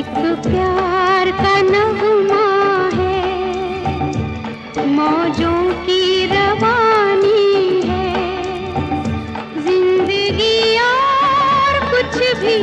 एक प्यार का नगमा है। मौजों की रवानी है। ज़िंदगी और कुछ भी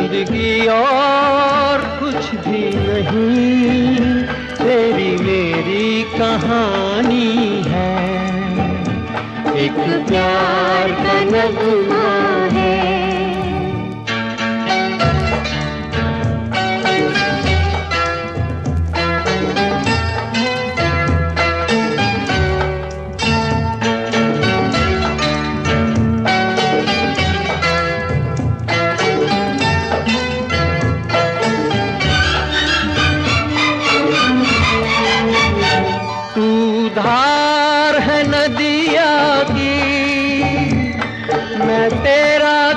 ज़िंदगी और कुछ भी नहीं तेरी मेरी कहानी है। एक प्यार का नगमा है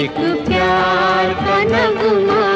एक प्यार का नगमा।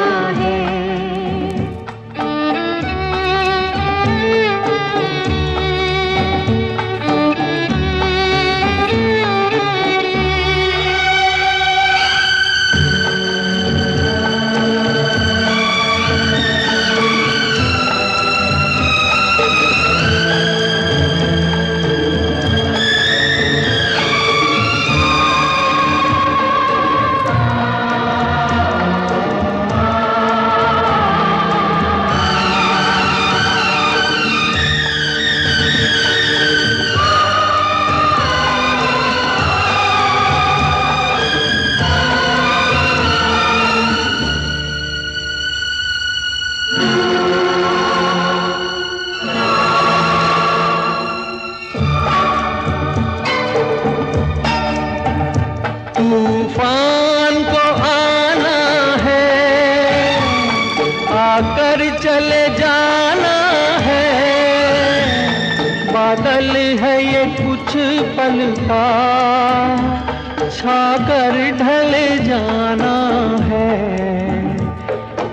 आकर चले जाना है। बादल है ये कुछ पल का। छाकर ढल जाना है।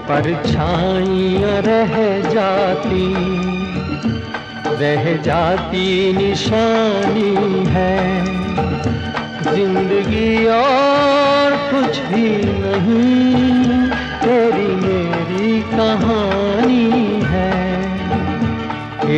परछाइयाँ रह जाती। रह जाती निशानी है। ज़िंदगी और कुछ भी नहीं।